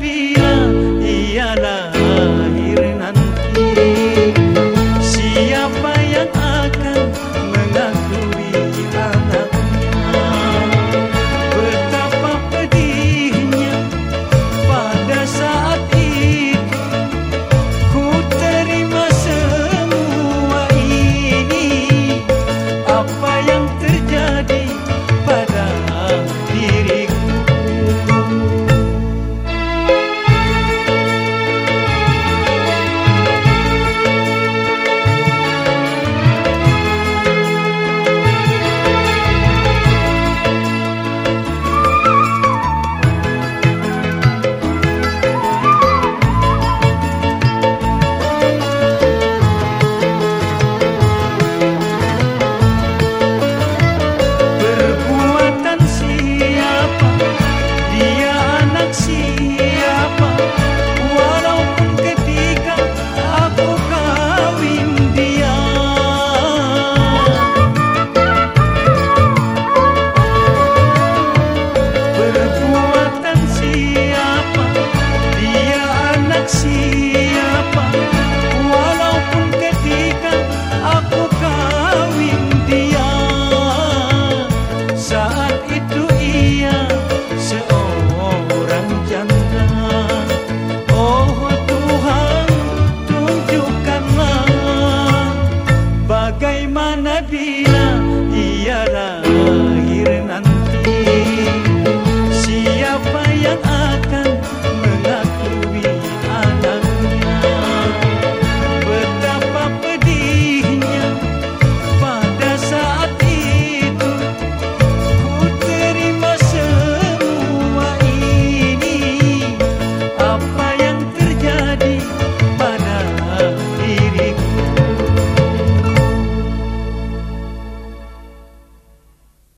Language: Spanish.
vida y a la